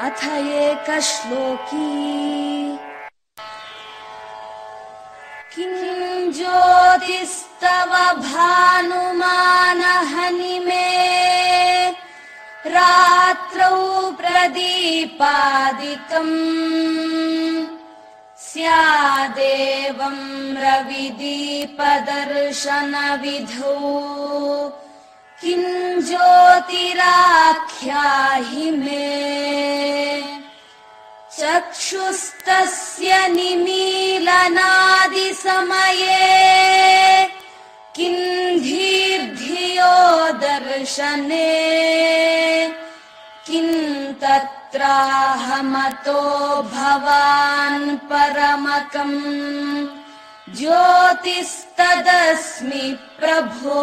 अथ एकश्लोकी। किं ज्योतिस्तव भानुमानहनिमे? रात्रौ प्रदीपादिकम् स्यादेवम् रविदीपदर्शनविधौ। किम् ज्योतिराख्याहि चक्षुस्तस्य निमीलनादिसमये किम् धीर्धियो दर्शने किम् तत्राहमतो भवान् परमकम् ज्योतिस्तदस्मि प्रभो